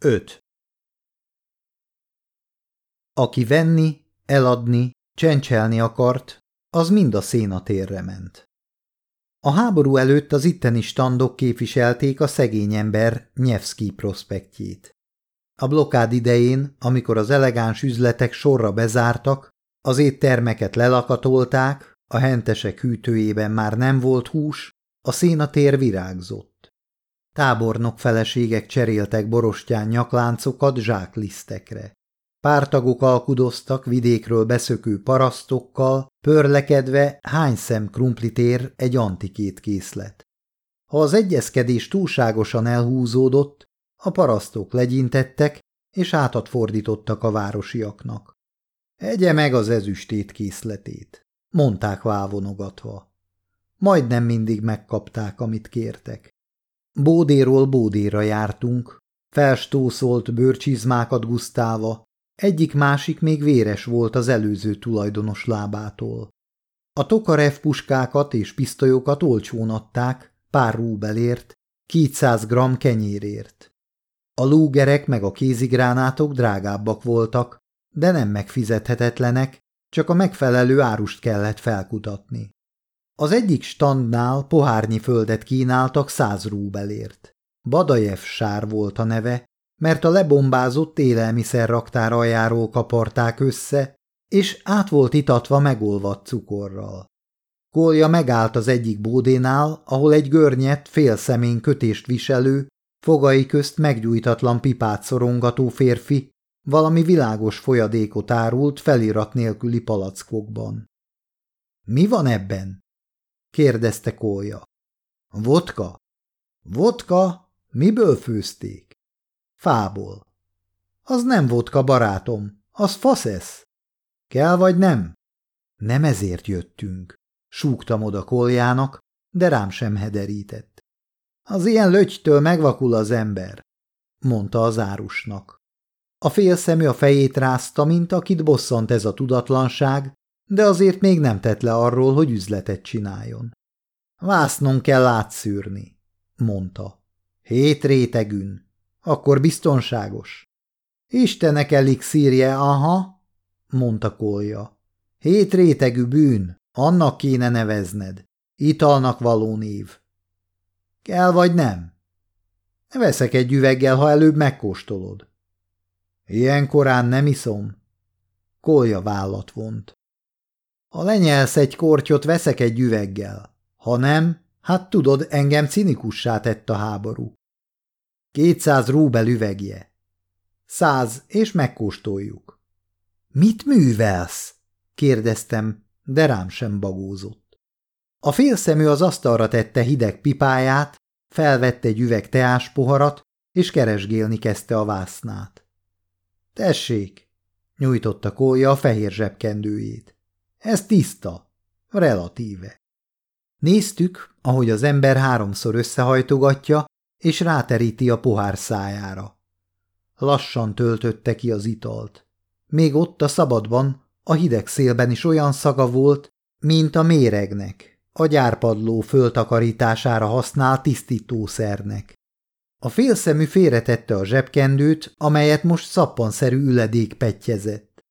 5. Aki venni, eladni, csencselni akart, az mind a szénatérre ment. A háború előtt az itteni standok képviselték a szegény ember Nyevszki prospektjét. A blokád idején, amikor az elegáns üzletek sorra bezártak, az éttermeket lelakatolták, a hentesek hűtőjében már nem volt hús, a szénatér virágzott. Tábornok feleségek cseréltek borostyán nyakláncokat zsáklisztekre. Pártagok alkudoztak vidékről beszökő parasztokkal, pörlekedve hány szem krumplit egy antikét készlet. Ha az egyezkedés túlságosan elhúzódott, a parasztok legyintettek, és átat fordítottak a városiaknak. Egye meg az ezüstét készletét, mondták vávonogatva. Majdnem mindig megkapták, amit kértek. Bódéról bódéra jártunk, felstószolt bőrcsizmákat gusztálva, egyik-másik még véres volt az előző tulajdonos lábától. A Tokarev puskákat és pisztolyokat olcsón adták, pár rúbelért, 200 gram kenyérért. A lúgerek meg a kézigránátok drágábbak voltak, de nem megfizethetetlenek, csak a megfelelő árust kellett felkutatni. Az egyik standnál pohárnyi földet kínáltak száz rúbelért. Badajev sár volt a neve, mert a lebombázott élelmiszerraktár aljáról kaparták össze, és át volt itatva megolvadt cukorral. Kolja megállt az egyik bódénál, ahol egy görnyet, szemény kötést viselő, fogai közt meggyújtatlan pipát szorongató férfi valami világos folyadékot árult felirat nélküli palackokban. – Mi van ebben? Kérdezte Kólya. Vodka? Vodka? Miből főzték? Fából. Az nem vodka, barátom, az faszesz. Kell vagy nem? Nem ezért jöttünk, súgtam oda Koljának, de rám sem hederített. Az ilyen lötytől megvakul az ember, mondta az árusnak. A félszemű a fejét rázta, mint akit bosszant ez a tudatlanság, de azért még nem tett le arról, hogy üzletet csináljon. Vásznon kell átszűrni, mondta. Hét rétegűn. Akkor biztonságos. Istenek elixírje, aha, mondta Kolja. Hét rétegű bűn, annak kéne nevezned. Italnak való név. Kell vagy nem? Veszek egy üveggel, ha előbb megkóstolod. Ilyen korán nem iszom. Kolja vállat vont. Ha lenyelsz egy kortyot, veszek egy üveggel. Ha nem, hát tudod, engem cinikussá tett a háború. Kétszáz rúbel üvegje. Száz, és megkóstoljuk. Mit művelsz? kérdeztem, de rám sem bagózott. A félszemű az asztalra tette hideg pipáját, felvette egy üveg teáspoharat, és keresgélni kezdte a vásznát. Tessék, nyújtotta Kólya a fehér zsebkendőjét. Ez tiszta, relatíve. Néztük, ahogy az ember háromszor összehajtogatja, és ráteríti a pohár szájára. Lassan töltötte ki az italt. Még ott a szabadban, a hideg szélben is olyan szaga volt, mint a méregnek, a gyárpadló föltakarítására használt tisztítószernek. A félszemű félretette a zsebkendőt, amelyet most szappanszerű üledék petjezett.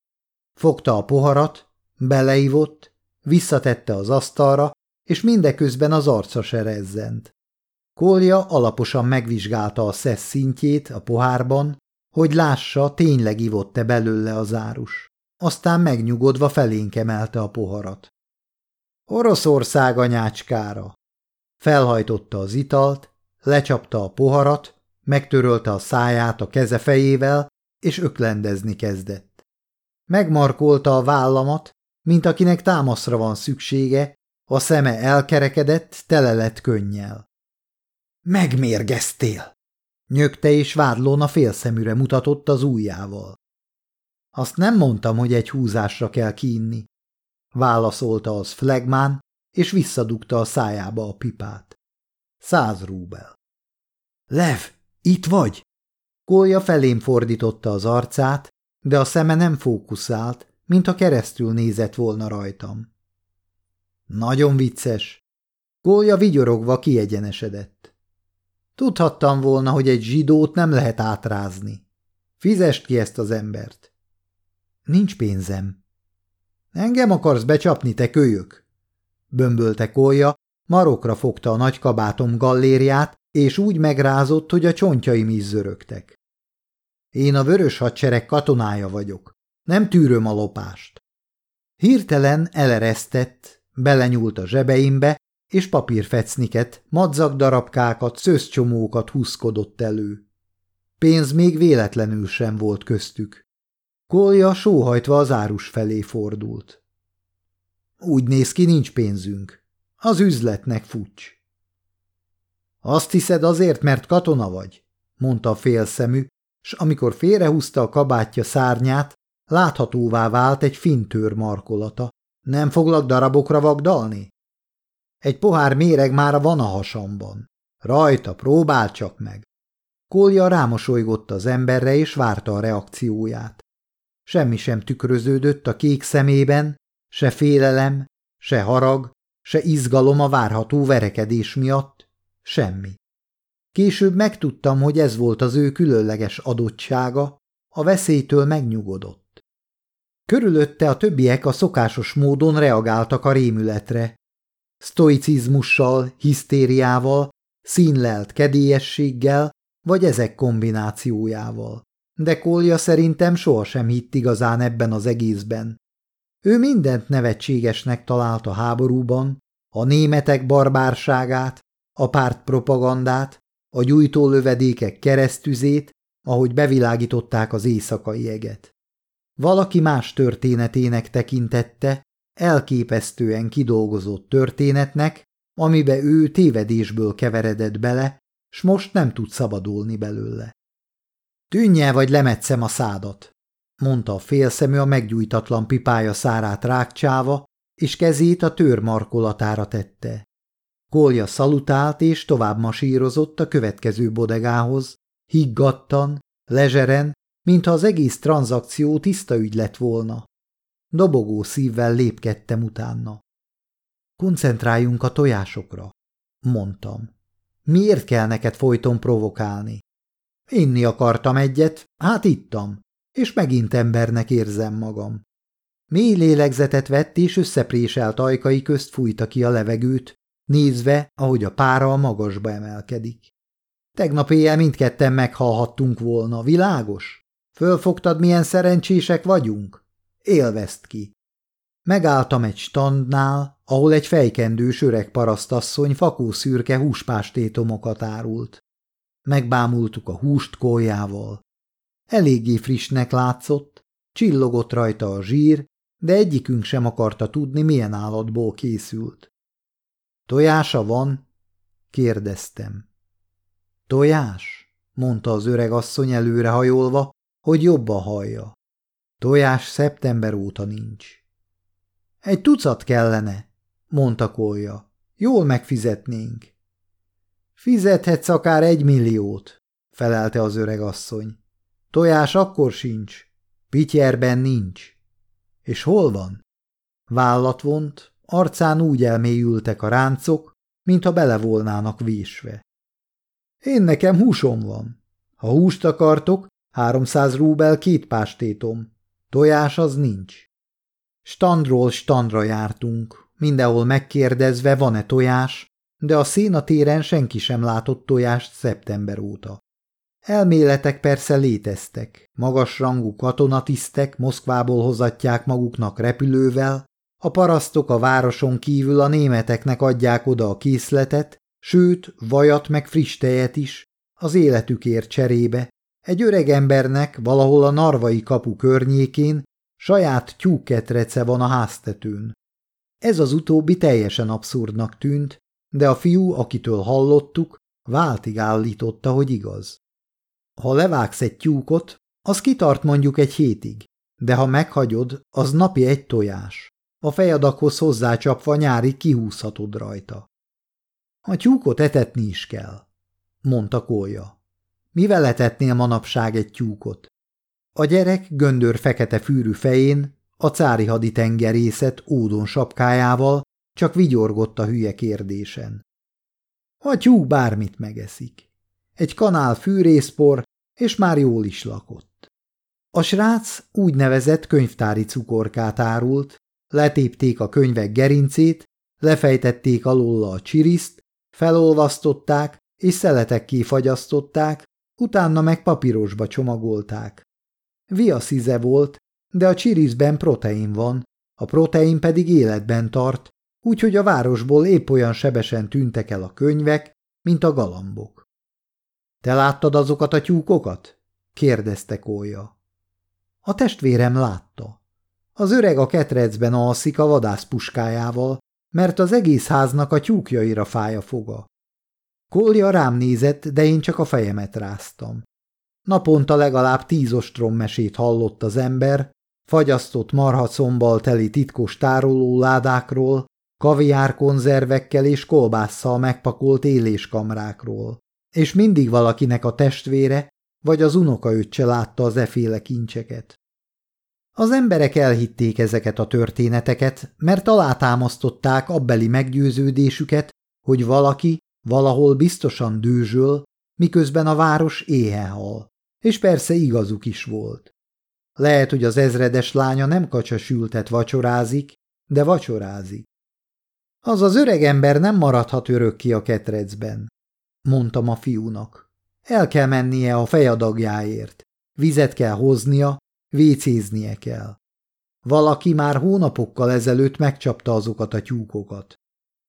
Fogta a poharat, beleivott, visszatette az asztalra, és mindeközben az arca se rezzent. Kolja alaposan megvizsgálta a szesz szintjét a pohárban, hogy lássa, tényleg ivott-e belőle az árus. Aztán megnyugodva felénk emelte a poharat. Oroszország anyácskára! Felhajtotta az italt, lecsapta a poharat, megtörölte a száját a keze fejével, és öklendezni kezdett. Megmarkolta a vállamat, mint akinek támaszra van szüksége, a szeme elkerekedett, tele lett könnyel. Megmérgeztél! Nyögte és vádlón a félszeműre mutatott az ujjával. Azt nem mondtam, hogy egy húzásra kell kínni. Válaszolta az flegmán, és visszadugta a szájába a pipát. Száz rúbel. Lev, itt vagy? Kolja felém fordította az arcát, de a szeme nem fókuszált, mintha keresztül nézett volna rajtam. Nagyon vicces. Gólya vigyorogva kiegyenesedett. Tudhattam volna, hogy egy zsidót nem lehet átrázni. Fizest ki ezt az embert. Nincs pénzem. Engem akarsz becsapni, te kölyök? Bömbölte kolja, marokra fogta a nagy kabátom gallériát, és úgy megrázott, hogy a csontjaim is zörögtek. Én a vörös hadsereg katonája vagyok. Nem tűröm a lopást. Hirtelen eleresztett, belenyúlt a zsebeimbe, és papírfecniket, madzagdarabkákat, szőzcsomókat húzkodott elő. Pénz még véletlenül sem volt köztük. Kolja sóhajtva az árus felé fordult. Úgy néz ki, nincs pénzünk. Az üzletnek fucs. Azt hiszed azért, mert katona vagy? mondta a félszemű, s amikor félrehúzta a kabátja szárnyát, láthatóvá vált egy fintőr markolata. Nem foglak darabokra vagdalni? Egy pohár méreg már van a hasamban. Rajta, próbál csak meg. Kolja rámosolygott az emberre, és várta a reakcióját. Semmi sem tükröződött a kék szemében, se félelem, se harag, se izgalom a várható verekedés miatt, semmi. Később megtudtam, hogy ez volt az ő különleges adottsága, a veszélytől megnyugodott. Körülötte a többiek a szokásos módon reagáltak a rémületre. Stoicizmussal, hisztériával, színlelt kedélyességgel, vagy ezek kombinációjával. De Kolja szerintem sohasem hitt igazán ebben az egészben. Ő mindent nevetségesnek talált a háborúban, a németek barbárságát, a pártpropagandát, a gyújtólövedékek keresztüzét, ahogy bevilágították az éjszakai eget. Valaki más történetének tekintette, elképesztően kidolgozott történetnek, amibe ő tévedésből keveredett bele, s most nem tud szabadulni belőle. Tűnj el, vagy lemetszem a szádat, mondta a félszemű a meggyújtatlan pipája szárát rákcsáva, és kezét a tör markolatára tette. Kolja szalutált és tovább masírozott a következő bodegához, higgadtan, lezseren, mintha az egész tranzakció tiszta ügy lett volna. Dobogó szívvel lépkedtem utána. Koncentráljunk a tojásokra, mondtam. Miért kell neked folyton provokálni? Inni akartam egyet, hát ittam, és megint embernek érzem magam. Mély lélegzetet vett, és összepréselt ajkai közt fújta ki a levegőt, nézve, ahogy a pára a magasba emelkedik. Tegnap éjjel mindketten meghalhattunk volna, világos? Fölfogtad, milyen szerencsések vagyunk? Élvezt ki. Megálltam egy standnál, ahol egy fejkendős öreg parasztasszony fakószürke húspástétomokat árult. Megbámultuk a húst kójával. Eléggé frissnek látszott, csillogott rajta a zsír, de egyikünk sem akarta tudni, milyen állatból készült. Tojása van? kérdeztem. Tojás? mondta az öreg asszony előrehajolva, hogy jobban hallja. Tojás szeptember óta nincs. Egy tucat kellene, mondta Kolja. Jól megfizetnénk. Fizethetsz akár egy milliót, felelte az öreg asszony. Tojás akkor sincs, pityerben nincs. És hol van? Vállat vont, arcán úgy elmélyültek a ráncok, mintha bele volnának vésve. Én nekem húsom van. Ha húst akartok, háromszáz rúbel két pástétom. Tojás az nincs. Standról standra jártunk, mindenhol megkérdezve van-e tojás, de a szénatéren senki sem látott tojást szeptember óta. Elméletek persze léteztek, magasrangú katonatisztek Moszkvából hozatják maguknak repülővel, a parasztok a városon kívül a németeknek adják oda a készletet, sőt, vajat meg friss tejet is, az életükért cserébe. Egy öreg embernek valahol a narvai kapu környékén saját tyúkketrece van a háztetőn. Ez az utóbbi teljesen abszurdnak tűnt, de a fiú, akitől hallottuk, váltig állította, hogy igaz. Ha levágsz egy tyúkot, az kitart mondjuk egy hétig, de ha meghagyod, az napi egy tojás. A fejadakhoz hozzácsapva nyári kihúzhatod rajta. A tyúkot etetni is kell, mondta Kólya. Mivel etetnél manapság egy tyúkot? A gyerek göndör fekete fűrű fején, a cári haditengerészet ódon sapkájával csak vigyorgott a hülye kérdésen. A tyúk bármit megeszik. egy kanál fűrészpor, és már jól is lakott. A srác úgynevezett könyvtári cukorkát árult, letépték a könyvek gerincét, lefejtették alóla a csiriszt, felolvasztották és szeletekké fagyasztották, utána meg papírosba csomagolták. Viaszize volt, de a csiriszben protein van, a protein pedig életben tart, úgyhogy a városból épp olyan sebesen tűntek el a könyvek, mint a galambok. – Te láttad azokat a tyúkokat? – kérdezte Kólya. A testvérem látta. Az öreg a ketrecben alszik a vadászpuskájával, mert az egész háznak a tyúkjaira fáj a foga. Kolja rám nézett, de én csak a fejemet ráztam. Naponta legalább tíz ostrom mesét hallott az ember, fagyasztott marhacombbal teli titkos tároló ládákról, kaviárkonzervekkel és kolbásszal megpakolt éléskamrákról, és mindig valakinek a testvére vagy az unokaöccse látta az eféle kincseket. Az emberek elhitték ezeket a történeteket, mert alátámasztották abbeli meggyőződésüket, hogy valaki valahol biztosan dőzsöl, miközben a város éhe hal. És persze igazuk is volt. Lehet, hogy az ezredes lánya nem kacsasültet vacsorázik, de vacsorázik. Az az öreg ember nem maradhat örökké a ketrecben, mondtam a fiúnak. El kell mennie a fejadagjáért. Vizet kell hoznia, vécéznie kell. Valaki már hónapokkal ezelőtt megcsapta azokat a tyúkokat.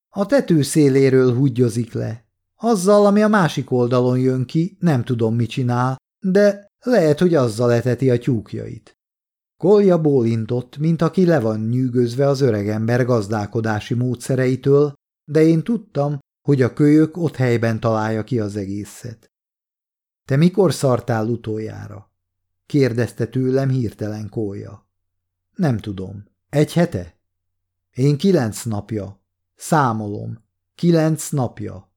A tető széléről húgyozik le. Azzal, ami a másik oldalon jön ki, nem tudom, mit csinál, de lehet, hogy azzal eteti a tyúkjait. Kolja bólintott, mint aki le van nyűgözve az öregember gazdálkodási módszereitől, de én tudtam, hogy a kölyök ott helyben találja ki az egészet. – Te mikor szartál utoljára? – kérdezte tőlem hirtelen Kólya. – Nem tudom. Egy hete? – Én kilenc napja. Számolom. Kilenc napja.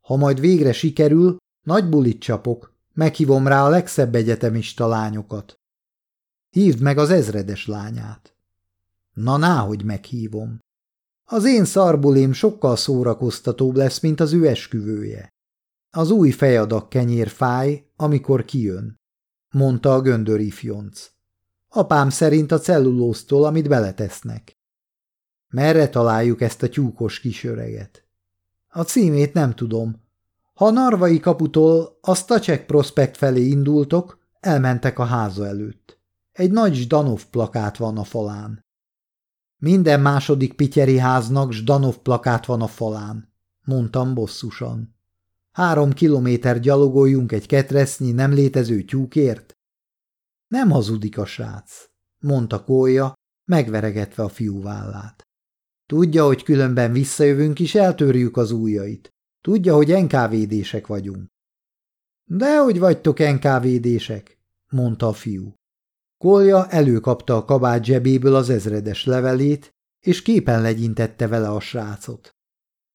Ha majd végre sikerül, nagy bulit csapok, meghívom rá a legszebb egyetemista lányokat. Hívd meg az ezredes lányát. Na náhogy meghívom. Az én szarbulim sokkal szórakoztatóbb lesz, mint az ő esküvője. Az új fejadak kenyér fáj, amikor kijön, mondta a göndör ifjonc. Apám szerint a cellulóztól, amit beletesznek. Merre találjuk ezt a tyúkos kisöreget? A címét nem tudom. Ha Narvai kaputól a Stacek prospekt felé indultok, elmentek a háza előtt. Egy nagy Zdanov plakát van a falán. Minden második pityeri háznak Zdanov plakát van a falán, mondtam bosszusan. Három kilométer gyalogoljunk egy ketresznyi nem létező tyúkért? Nem hazudik a srác, mondta Kólya, megveregetve a fiú vállát. Tudja, hogy különben visszajövünk és eltörjük az ujjait. Tudja, hogy enkávédések vagyunk. Dehogy vagytok enkávédések, mondta a fiú. Kolja előkapta a kabát zsebéből az ezredes levelét, és képen legyintette vele a srácot.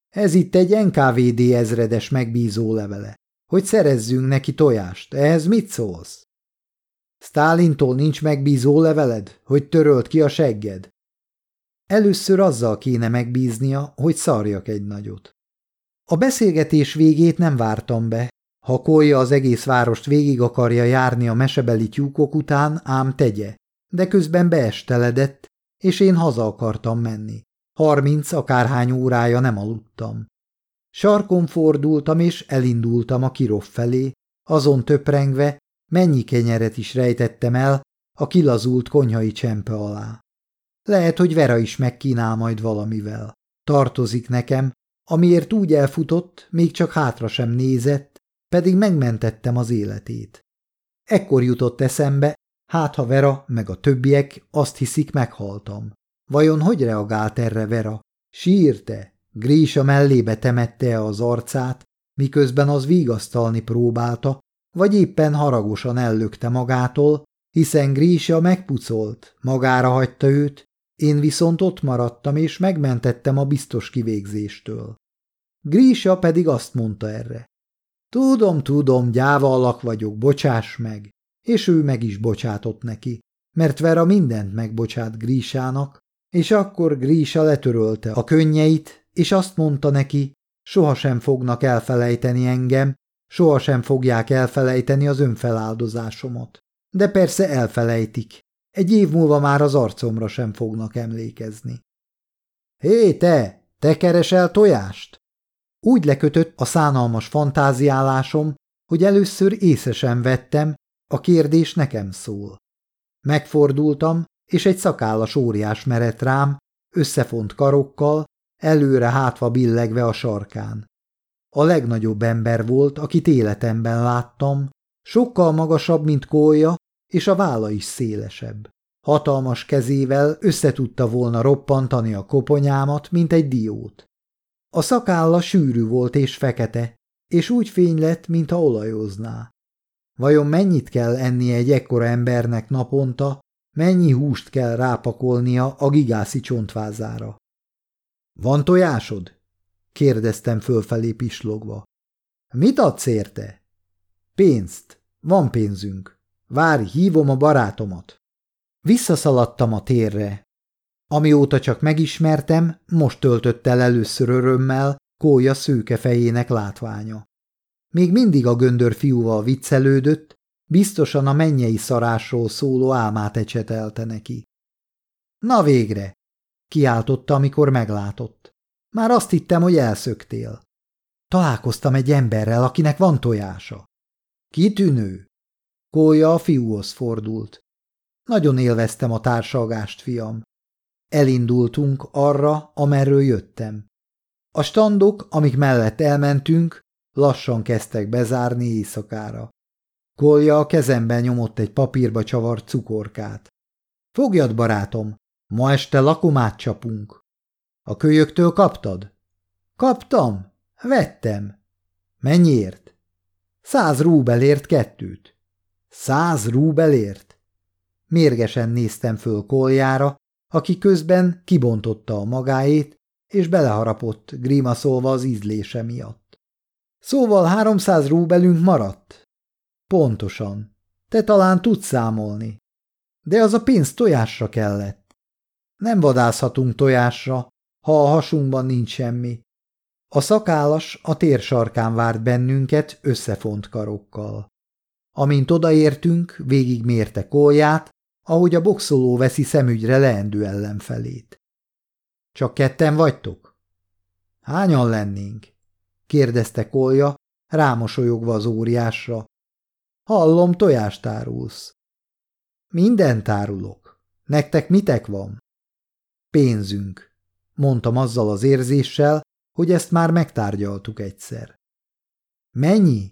Ez itt egy NKVD ezredes megbízó levele. Hogy szerezzünk neki tojást, ehhez mit szólsz? Stálintól nincs megbízó leveled, hogy törölt ki a segged? Először azzal kéne megbíznia, hogy szarjak egy nagyot. A beszélgetés végét nem vártam be. Ha Kolja az egész várost végig akarja járni a mesebeli tyúkok után, ám tegye. De közben beesteledett, és én haza akartam menni. Harminc akárhány órája nem aludtam. Sarkon fordultam, és elindultam a kirov felé, azon töprengve, mennyi kenyeret is rejtettem el a kilazult konyhai csempe alá. Lehet, hogy Vera is megkínál majd valamivel. Tartozik nekem, amiért úgy elfutott, még csak hátra sem nézett, pedig megmentettem az életét. Ekkor jutott eszembe, hát ha Vera meg a többiek azt hiszik, meghaltam. Vajon hogy reagált erre Vera? Sírte? Grésa mellébe temette az arcát, miközben az vigasztalni próbálta, vagy éppen haragosan ellökte magától, hiszen Grísa megpucolt, magára hagyta őt, én viszont ott maradtam, és megmentettem a biztos kivégzéstől. Grísa pedig azt mondta erre. Tudom, tudom, gyáva alak vagyok, bocsáss meg. És ő meg is bocsátott neki, mert Vera mindent megbocsát Grísának, és akkor Grísa letörölte a könnyeit, és azt mondta neki, sohasem fognak elfelejteni engem, sohasem fogják elfelejteni az önfeláldozásomat. De persze elfelejtik. Egy év múlva már az arcomra sem fognak emlékezni. Hé, te! Te keresel tojást? Úgy lekötött a szánalmas fantáziálásom, hogy először észesen vettem, a kérdés nekem szól. Megfordultam, és egy szakállas óriás merett rám, összefont karokkal, előre hátva billegve a sarkán. A legnagyobb ember volt, akit életemben láttam, sokkal magasabb, mint kólya, és a válla is szélesebb. Hatalmas kezével összetudta volna roppantani a koponyámat, mint egy diót. A szakálla sűrű volt és fekete, és úgy fény lett, mintha olajozná. Vajon mennyit kell enni egy ekkora embernek naponta, mennyi húst kell rápakolnia a gigászi csontvázára? – Van tojásod? – kérdeztem fölfelé pislogva. – Mit adsz érte? – Pénzt. Van pénzünk. Várj, hívom a barátomat. Visszaszaladtam a térre. Amióta csak megismertem, most töltött el először örömmel kólya szőke fejének látványa. Még mindig a göndör fiúval viccelődött, biztosan a mennyei szarásról szóló álmát ecsetelte neki. Na végre! kiáltotta, amikor meglátott. Már azt hittem, hogy elszöktél. Találkoztam egy emberrel, akinek van tojása. Kitűnő! Kólya a fiúhoz fordult. Nagyon élveztem a társalgást, fiam. Elindultunk arra, amerről jöttem. A standok, amik mellett elmentünk, lassan kezdtek bezárni éjszakára. Kolja a kezemben nyomott egy papírba csavart cukorkát. Fogjad, barátom, ma este lakomát csapunk. A kölyöktől kaptad? Kaptam. Vettem. Mennyiért? Száz rúbelért kettőt. Száz rúbelért? Mérgesen néztem föl koljára, aki közben kibontotta a magáét, és beleharapott, grímaszolva az ízlése miatt. Szóval háromszáz rúbelünk maradt? Pontosan. Te talán tudsz számolni. De az a pénz tojásra kellett. Nem vadászhatunk tojásra, ha a hasunkban nincs semmi. A szakállas a tér sarkán várt bennünket összefont karokkal. Amint odaértünk, végigmérte kolját, ahogy a boxoló veszi szemügyre leendő ellenfelét. Csak ketten vagytok? Hányan lennénk? kérdezte Kolja, rámosolyogva az óriásra. Hallom, tojást árulsz. Minden tárulok. Nektek mitek van? Pénzünk, mondtam azzal az érzéssel, hogy ezt már megtárgyaltuk egyszer. Mennyi?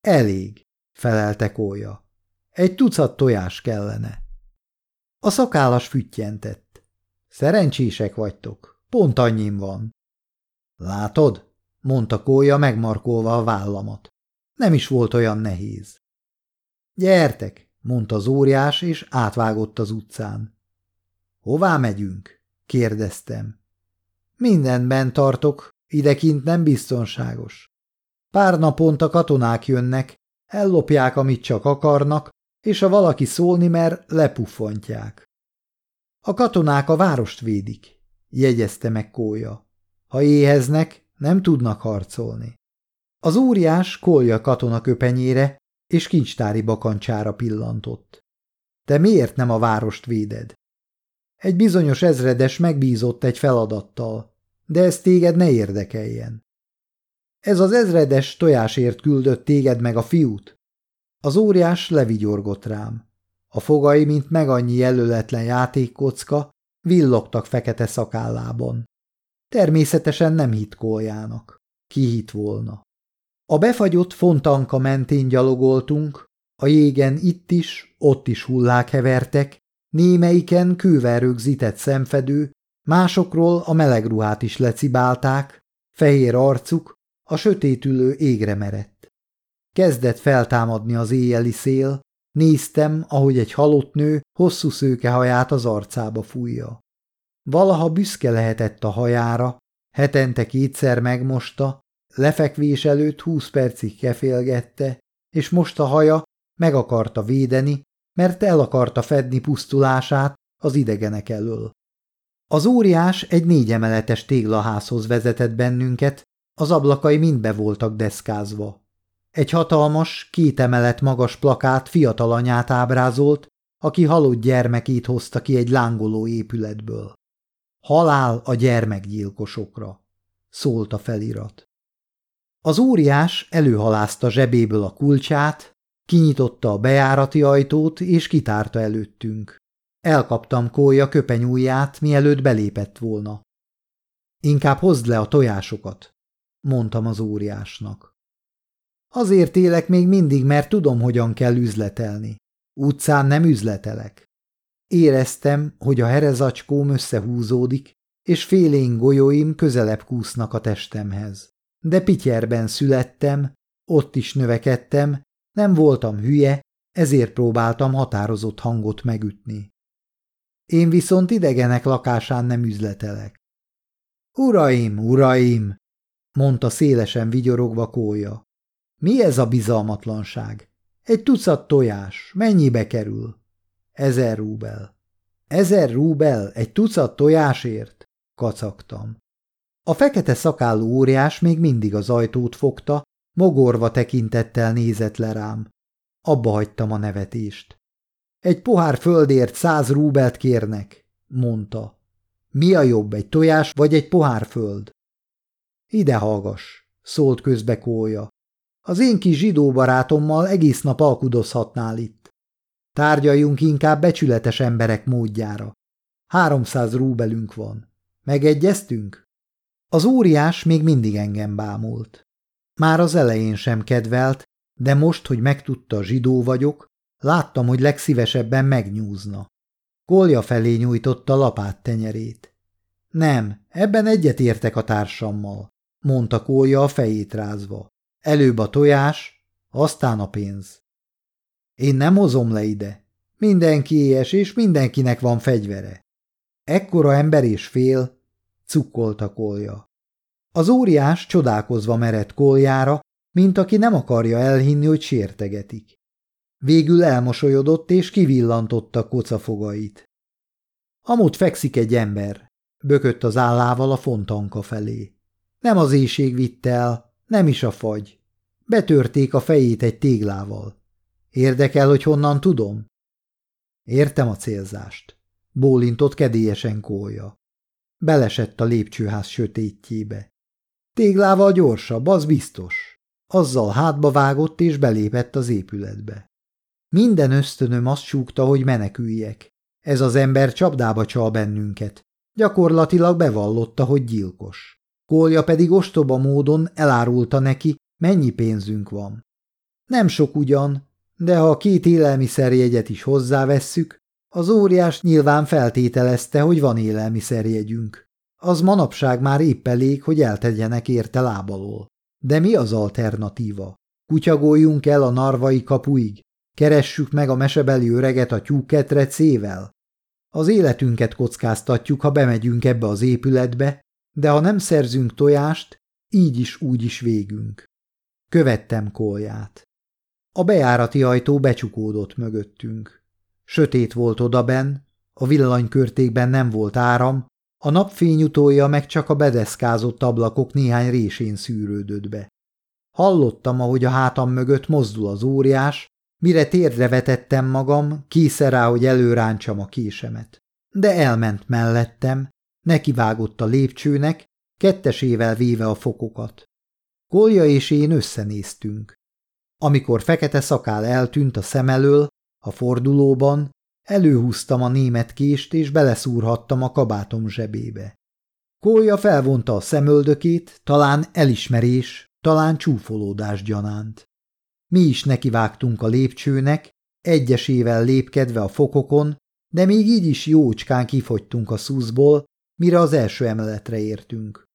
Elég, felelte Kólya. Egy tucat tojás kellene. A szakállas füttyentett. Szerencsések vagytok, pont annyim van. Látod? mondta Kólya megmarkolva a vállamat. Nem is volt olyan nehéz. Gyertek, mondta az óriás, és átvágott az utcán. Hová megyünk? kérdeztem. Mindenben tartok, idekint nem biztonságos. Pár naponta katonák jönnek, ellopják, amit csak akarnak, és ha valaki szólni mer, lepuffantják. A katonák a várost védik, jegyezte meg Kólya. Ha éheznek, nem tudnak harcolni. Az óriás Kólya katona köpenyére és kincstári bakancsára pillantott. Te miért nem a várost véded? Egy bizonyos ezredes megbízott egy feladattal, de ez téged ne érdekeljen. Ez az ezredes tojásért küldött téged meg a fiút? Az óriás levigyorgott rám. A fogai, mint meg annyi jelöletlen játékkocka, villogtak fekete szakállában. Természetesen nem hit kóljának. Ki hit volna. A befagyott fontanka mentén gyalogoltunk, a jégen itt is, ott is hullák hevertek, némeiken kővel rögzített szemfedő, másokról a meleg ruhát is lecibálták, fehér arcuk a sötétülő égre merett. Kezdett feltámadni az éjjeli szél, néztem, ahogy egy halott nő hosszú szőkehaját az arcába fújja. Valaha büszke lehetett a hajára, hetente kétszer megmosta, lefekvés előtt húsz percig kefélgette, és most a haja meg akarta védeni, mert el akarta fedni pusztulását az idegenek elől. Az óriás egy négyemeletes téglaházhoz vezetett bennünket, az ablakai mind be voltak deszkázva. Egy hatalmas, két emelet magas plakát fiatal anyát ábrázolt, aki halott gyermekét hozta ki egy lángoló épületből. Halál a gyermekgyilkosokra, szólt a felirat. Az óriás előhalázta zsebéből a kulcsát, kinyitotta a bejárati ajtót és kitárta előttünk. Elkaptam kólya köpenyújját, mielőtt belépett volna. Inkább hozd le a tojásokat, mondtam az óriásnak. Azért élek még mindig, mert tudom, hogyan kell üzletelni. Utcán nem üzletelek. Éreztem, hogy a herezacskóm összehúzódik, és félénk golyóim közelebb kúsznak a testemhez. De Pityerben születtem, ott is növekedtem, nem voltam hülye, ezért próbáltam határozott hangot megütni. Én viszont idegenek lakásán nem üzletelek. Uraim, uraim, mondta szélesen vigyorogva kólya. Mi ez a bizalmatlanság? Egy tucat tojás, mennyibe kerül? Ezer rúbel. Ezer rúbel egy tucat tojásért? Kacagtam. A fekete szakállú óriás még mindig az ajtót fogta, mogorva tekintettel nézett le rám. Abba hagytam a nevetést. Egy pohár földért száz rúbelt kérnek, mondta. Mi a jobb, egy tojás vagy egy pohár föld? Ide hallgass, szólt közbe kólya. Az én kis zsidó barátommal egész nap alkudozhatnál itt. Tárgyaljunk inkább becsületes emberek módjára. Háromszáz rúbelünk van. Megegyeztünk? Az óriás még mindig engem bámult. Már az elején sem kedvelt, de most, hogy megtudta, zsidó vagyok, láttam, hogy legszívesebben megnyúzna. Kolja felé nyújtotta lapát tenyerét. Nem, ebben egyet értek a társammal, mondta Kólya a fejét rázva. Előbb a tojás, aztán a pénz. Én nem hozom le ide. Mindenki éhes, és mindenkinek van fegyvere. Ekkora ember és fél, cukkolta Kolja. Az óriás csodálkozva merett Koljára, mint aki nem akarja elhinni, hogy sértegetik. Végül elmosolyodott és kivillantotta kocafogait. Amúgy fekszik egy ember, bökött az állával a fontanka felé. Nem az éjség vitt el, nem is a fagy. Betörték a fejét egy téglával. Érdekel, hogy honnan tudom? Értem a célzást. Bólintott kedélyesen kólya. Belesett a lépcsőház sötétjébe. Téglával gyorsabb, az biztos. Azzal hátba vágott és belépett az épületbe. Minden ösztönöm azt súgta, hogy meneküljek. Ez az ember csapdába csal bennünket. Gyakorlatilag bevallotta, hogy gyilkos. Kolja pedig ostoba módon elárulta neki, mennyi pénzünk van. Nem sok ugyan, de ha a két élelmiszerjegyet is hozzávesszük, az óriás nyilván feltételezte, hogy van élelmiszerjegyünk. Az manapság már épp elég, hogy eltegyenek érte lábalól. De mi az alternatíva? Kutyagoljunk el a narvai kapuig? Keressük meg a mesebeli öreget a tyúketrecével? Az életünket kockáztatjuk, ha bemegyünk ebbe az épületbe, de ha nem szerzünk tojást, így is úgy is végünk. Követtem kolját. A bejárati ajtó becsukódott mögöttünk. Sötét volt odaben, a villanykörtékben nem volt áram, a napfény utója meg csak a bedeszkázott ablakok néhány résén szűrődött be. Hallottam, ahogy a hátam mögött mozdul az óriás, mire térdre vetettem magam, készen rá, hogy előráncsam a késemet. De elment mellettem, nekivágott a lépcsőnek, kettesével véve a fokokat. Kolja és én összenéztünk. Amikor fekete szakál eltűnt a szem elől, a fordulóban, előhúztam a német kést, és beleszúrhattam a kabátom zsebébe. Kólya felvonta a szemöldökét, talán elismerés, talán csúfolódás gyanánt. Mi is nekivágtunk a lépcsőnek, egyesével lépkedve a fokokon, de még így is jócskán kifogytunk a szuszból, mire az első emeletre értünk.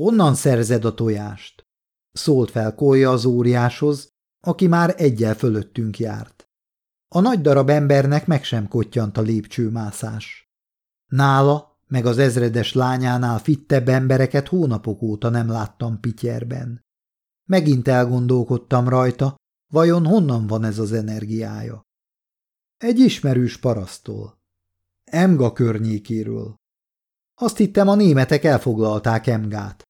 Honnan szerzed a tojást? Szólt fel Kólya az óriáshoz, aki már egyel fölöttünk járt. A nagy darab embernek meg sem kottyant a lépcsőmászás. Nála, meg az ezredes lányánál fittebb embereket hónapok óta nem láttam Pityerben. Megint elgondolkodtam rajta, vajon honnan van ez az energiája. Egy ismerős parasztól. Emga környékéről. Azt hittem, a németek elfoglalták Emgát.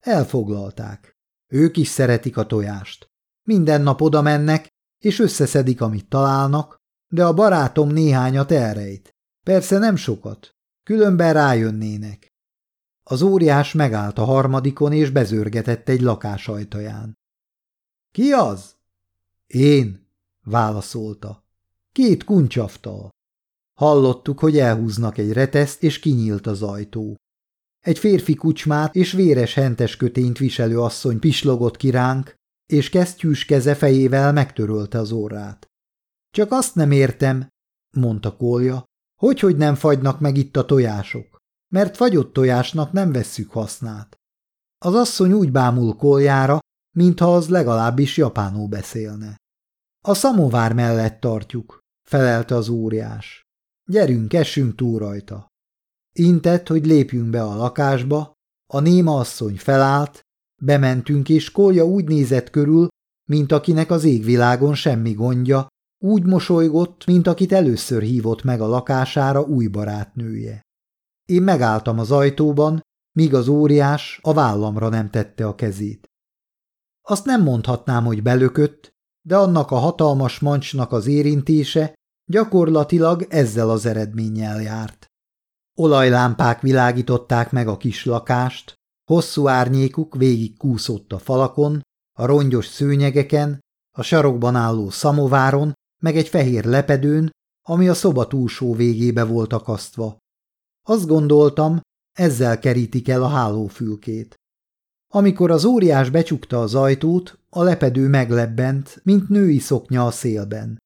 Elfoglalták. Ők is szeretik a tojást. Minden nap oda mennek, és összeszedik, amit találnak, de a barátom néhányat elrejt. Persze nem sokat, különben rájönnének. Az óriás megállt a harmadikon, és bezörgetett egy lakás ajtaján. – Ki az? – Én – válaszolta. – Két kuncsaftal. Hallottuk, hogy elhúznak egy reteszt, és kinyílt az ajtó. Egy férfi kucsmát és véres hentes kötényt viselő asszony pislogott ki ránk, és kesztyűs keze fejével megtörölte az orrát. Csak azt nem értem, mondta Kólja, hogy hogy nem fagynak meg itt a tojások, mert fagyott tojásnak nem vesszük hasznát. Az asszony úgy bámul Kóljára, mintha az legalábbis japánul beszélne. A szamovár mellett tartjuk, felelte az óriás. Gyerünk, essünk túl rajta. Intett, hogy lépjünk be a lakásba, a néma asszony felállt, bementünk, és Kolja úgy nézett körül, mint akinek az égvilágon semmi gondja, úgy mosolygott, mint akit először hívott meg a lakására új barátnője. Én megálltam az ajtóban, míg az óriás a vállamra nem tette a kezét. Azt nem mondhatnám, hogy belökött, de annak a hatalmas mancsnak az érintése gyakorlatilag ezzel az eredménnyel járt. Olajlámpák világították meg a kis lakást, hosszú árnyékuk végig kúszott a falakon, a rongyos szőnyegeken, a sarokban álló szamováron, meg egy fehér lepedőn, ami a szoba túlsó végébe volt akasztva. Azt gondoltam, ezzel kerítik el a hálófülkét. Amikor az óriás becsukta az ajtót, a lepedő meglebbent, mint női szoknya a szélben.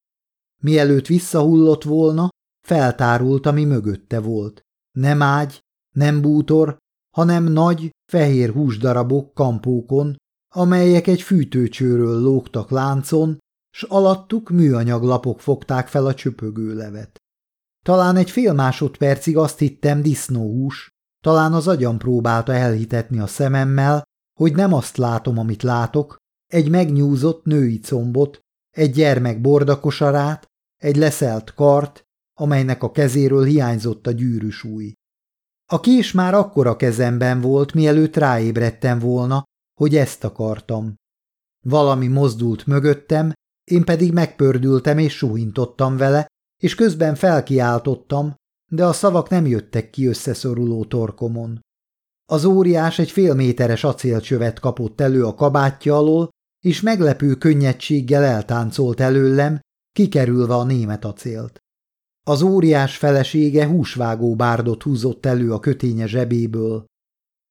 Mielőtt visszahullott volna, feltárult, ami mögötte volt. Nem ágy, nem bútor, hanem nagy, fehér húsdarabok kampókon, amelyek egy fűtőcsőről lógtak láncon, s alattuk műanyag lapok fogták fel a csöpögő levet. Talán egy fél másodpercig azt hittem disznóhús, talán az agyam próbálta elhitetni a szememmel, hogy nem azt látom, amit látok, egy megnyúzott női combot, egy gyermek bordakosarát, egy leszelt kart, amelynek a kezéről hiányzott a gyűrűs új. A kés már akkor a kezemben volt, mielőtt ráébredtem volna, hogy ezt akartam. Valami mozdult mögöttem, én pedig megpördültem és suhintottam vele, és közben felkiáltottam, de a szavak nem jöttek ki összeszoruló torkomon. Az óriás egy fél méteres acélcsövet kapott elő a kabátja alól, és meglepő könnyedséggel eltáncolt előlem, kikerülve a német acélt. Az óriás felesége húsvágó bárdot húzott elő a köténye zsebéből.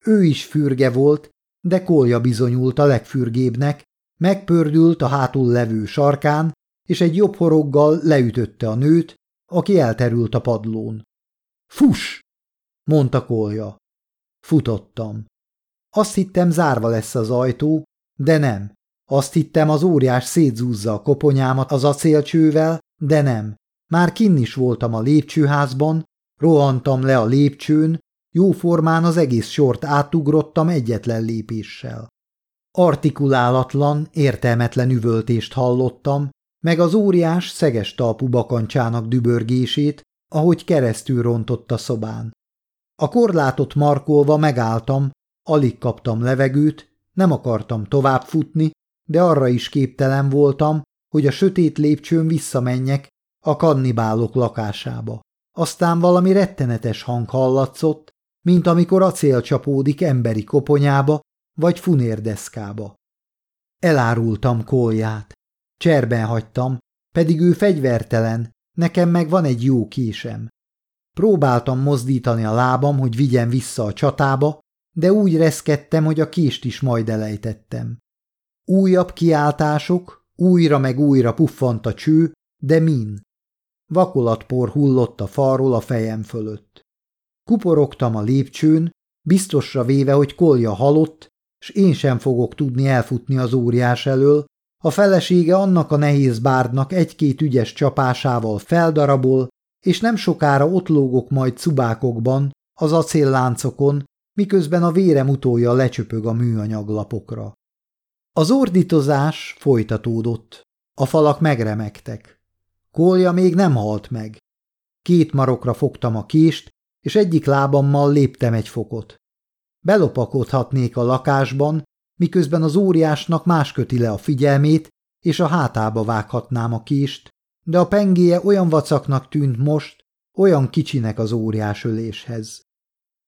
Ő is fürge volt, de kolja bizonyult a legfürgébbnek, megpördült a hátul levő sarkán, és egy jobb horoggal leütötte a nőt, aki elterült a padlón. Fus! mondta kolja. Futottam. Azt hittem zárva lesz az ajtó, de nem. Azt hittem az óriás szétzúzza a koponyámat az acélcsővel, de nem. Már kinn is voltam a lépcsőházban, rohantam le a lépcsőn, jóformán az egész sort átugrottam egyetlen lépéssel. Artikulálatlan, értelmetlen üvöltést hallottam, meg az óriás szeges talpú bakancsának dübörgését, ahogy keresztül rontott a szobán. A korlátot markolva megálltam, alig kaptam levegőt, nem akartam tovább futni, de arra is képtelen voltam, hogy a sötét lépcsőn visszamenjek a kannibálok lakásába. Aztán valami rettenetes hang hallatszott, mint amikor acél csapódik emberi koponyába vagy funérdeszkába. Elárultam kólját. Cserben hagytam, pedig ő fegyvertelen, nekem meg van egy jó késem. Próbáltam mozdítani a lábam, hogy vigyen vissza a csatába, de úgy reszkedtem, hogy a kést is majd elejtettem. Újabb kiáltások, újra meg újra puffant a cső, de min. Vakolatpor hullott a falról a fejem fölött. Kuporogtam a lépcsőn, biztosra véve, hogy kolja halott, s én sem fogok tudni elfutni az óriás elől, a felesége annak a nehéz bárdnak egy-két ügyes csapásával feldarabol, és nem sokára ott lógok majd cubákokban, az acélláncokon, miközben a vérem utója lecsöpög a műanyag lapokra. Az ordítozás folytatódott. A falak megremegtek. Kólja még nem halt meg. Két marokra fogtam a kést, és egyik lábammal léptem egy fokot. Belopakodhatnék a lakásban, miközben az óriásnak más köti le a figyelmét, és a hátába vághatnám a kést, de a pengéje olyan vacaknak tűnt most, olyan kicsinek az óriás öléshez.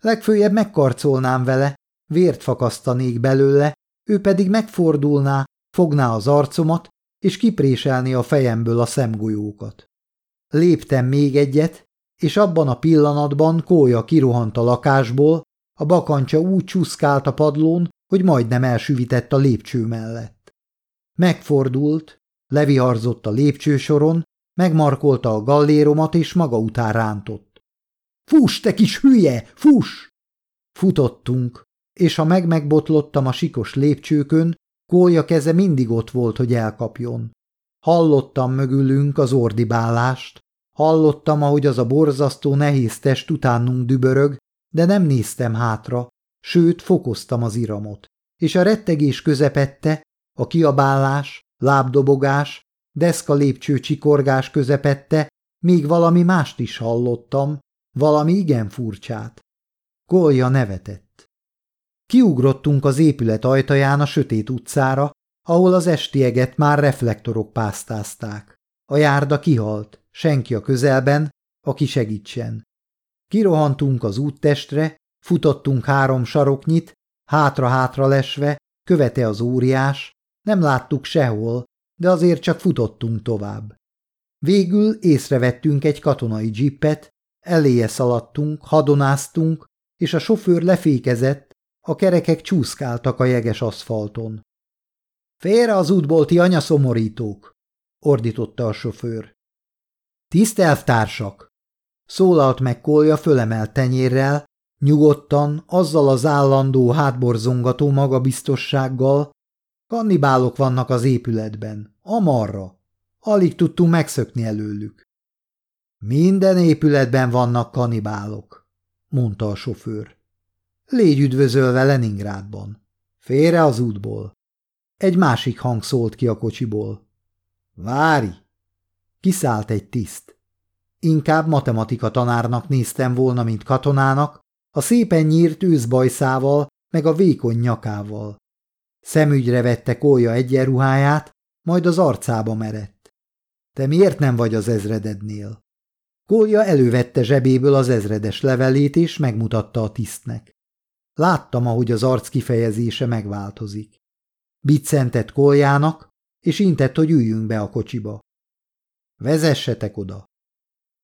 Legfőjebb megkarcolnám vele, vért fakasztanék belőle, ő pedig megfordulná, fogná az arcomat, és kipréselni a fejemből a szemgolyókat. Léptem még egyet, és abban a pillanatban kólya kirohant a lakásból, a bakancsa úgy csúszkált a padlón, hogy majdnem elsüvitett a lépcső mellett. Megfordult, leviharzott a lépcsősoron, megmarkolta a galléromat, és maga után rántott. – Fuss, te kis hülye, fuss! Futottunk, és ha meg-megbotlottam a sikos lépcsőkön, Kólya keze mindig ott volt, hogy elkapjon. Hallottam mögülünk az ordibálást, hallottam, ahogy az a borzasztó nehéz test utánunk dübörög, de nem néztem hátra, sőt, fokoztam az iramot. És a rettegés közepette, a kiabálás, lábdobogás, deszka lépcső csikorgás közepette, még valami mást is hallottam, valami igen furcsát. Kolja nevetett. Kiugrottunk az épület ajtaján a sötét utcára, ahol az estieget már reflektorok pásztázták. A járda kihalt, senki a közelben, aki segítsen. Kirohantunk az úttestre, futottunk három saroknyit, hátra-hátra lesve, követe az óriás, nem láttuk sehol, de azért csak futottunk tovább. Végül észrevettünk egy katonai dzsippet, eléje szaladtunk, hadonáztunk, és a sofőr lefékezett, a kerekek csúszkáltak a jeges aszfalton. – Félre az útból, ti anyaszomorítók! – ordította a sofőr. – Tisztelvtársak! – szólalt meg Kolja fölemelt tenyérrel, nyugodtan, azzal az állandó hátborzongató magabiztossággal, kannibálok vannak az épületben, amarra. Alig tudtunk megszökni előlük. Minden épületben vannak kanibálok, mondta a sofőr. Légy üdvözölve Leningrádban. Félre az útból. Egy másik hang szólt ki a kocsiból. Várj! Kiszállt egy tiszt. Inkább matematika tanárnak néztem volna, mint katonának, a szépen nyírt őszbajszával, meg a vékony nyakával. Szemügyre vette kólya egyenruháját, majd az arcába merett. Te miért nem vagy az ezredednél? Kólya elővette zsebéből az ezredes levelét, és megmutatta a tisztnek. Láttam, ahogy az arc kifejezése megváltozik. Biccentett Kóljának, és intett, hogy üljünk be a kocsiba. Vezessetek oda.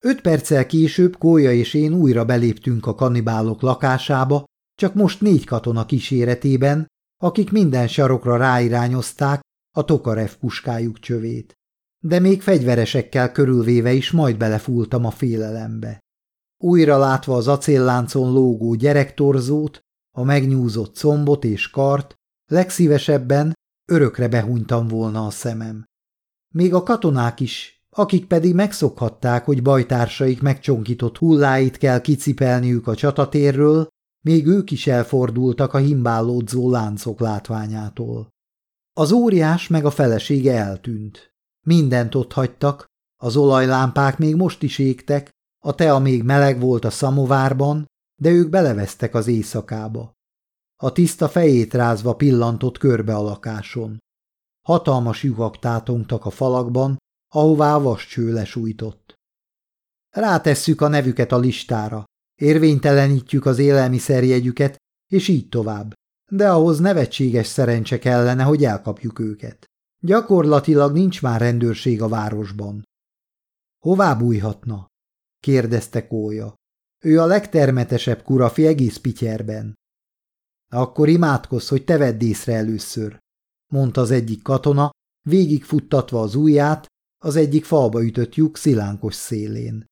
Öt perccel később Kólya és én újra beléptünk a kannibálok lakásába, csak most négy katona kíséretében, akik minden sarokra ráirányozták a Tokarev puskájuk csövét. De még fegyveresekkel körülvéve is majd belefúltam a félelembe. Újra látva az acélláncon lógó gyerektorzót, a megnyúzott combot és kart, legszívesebben örökre behunytam volna a szemem. Még a katonák is, akik pedig megszokhatták, hogy bajtársaik megcsonkított hulláit kell kicipelniük a csatatérről, még ők is elfordultak a himbálódzó láncok látványától. Az óriás meg a felesége eltűnt. Mindent ott hagytak, az olajlámpák még most is égtek, a tea még meleg volt a szamovárban, de ők belevesztek az éjszakába. A tiszta fejét rázva pillantott körbe a lakáson. Hatalmas lyukak tátongtak a falakban, ahová a vascső lesújtott. Rátesszük a nevüket a listára, Érvénytelenítjük az élelmiszerjegyüket, és így tovább. De ahhoz nevetséges szerencse kellene, hogy elkapjuk őket. Gyakorlatilag nincs már rendőrség a városban. Hová bújhatna? kérdezte Kója. Ő a legtermetesebb kurafi egész pityerben. Akkor imádkozz, hogy te vedd észre először, mondta az egyik katona, végigfuttatva az ujját az egyik falba ütött lyuk szilánkos szélén.